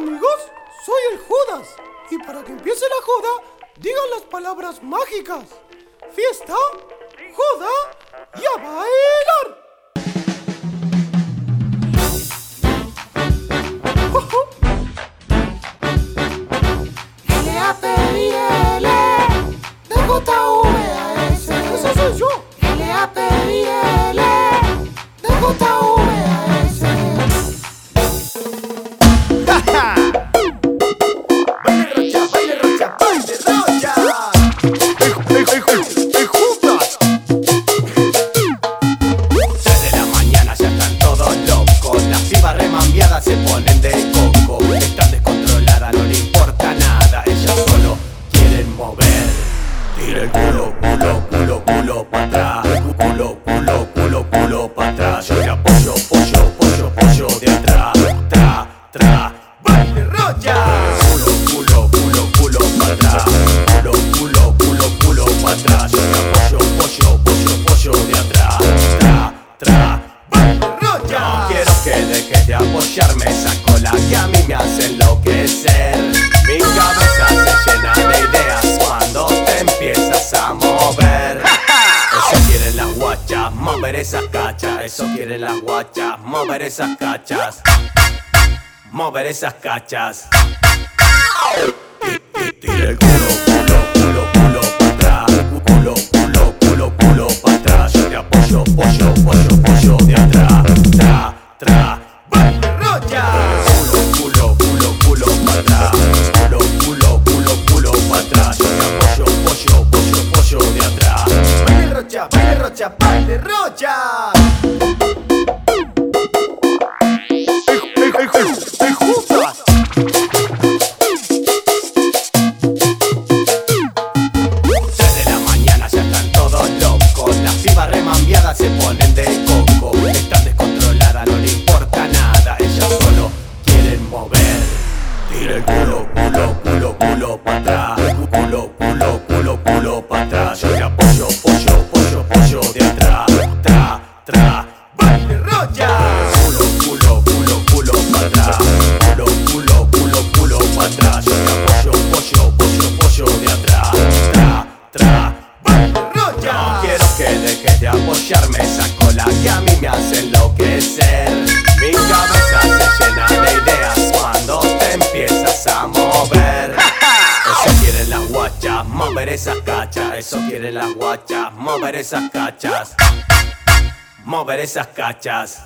amigos, soy el Judas. Y para que empiece la joda, digan las palabras mágicas. Fiesta, joda y a bailar. L-A-P-I-L D-J-V-A-S Ese soy yo. L-A-P-I-L D-J-V-A-S Baile baile rocha. Culo, culo, culo, culo para atrás. Culo, culo, culo, culo para atrás. Apoyo, pollo, pollo, pollo de atrás. Tra, tra, rocha. No quiero que dejes de apoyarme esa cola que a mí me hace enloquecer. Mi cabeza se llena de ideas cuando te empiezas a mover. Eso quieren las guachas, mover esas cachas. Eso quieren las guachas, mover esas cachas. Mover esas cachas. Tira el culo, culo, culo, culo para atrás. Culo, culo, culo, culo para atrás. Yo te apoyo, pollo, pollo, pollo de atrás. Tra, tra, rocha. Culo, culo, culo, culo para atrás. Culo, culo, culo, culo para atrás. Yo te apoyo, pollo, pollo, pollo de atrás. Baile rocha, baile rocha, baile rocha. Culo, culo, culo, culo para atrás. Yo te apoyo, pollo, pollo, pollo de atrás. Tra, tra, baile rocha. Culo, culo, culo, culo para atrás. Culo, culo, culo, culo para atrás. Yo te apoyo, pollo, pollo, pollo de atrás. Tra, tra, baile rocha. No quiero que dejes de apoyarme Eso quieren las guachas, mover esas cachas. Mover esas cachas.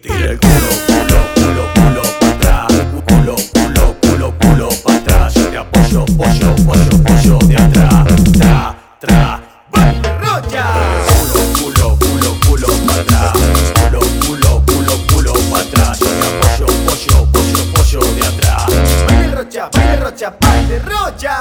Tira el culo, culo, culo, culo para atrás. Culo, culo, culo, culo para atrás. Yo te apoyo, pollo, pollo, pollo de atrás. Tra, tra, baile rocha. Culo, culo, culo, culo para atrás. Culo, culo, culo, culo para atrás. Yo te apoyo, pollo, pollo, pollo de atrás. Baile rocha, baile rocha,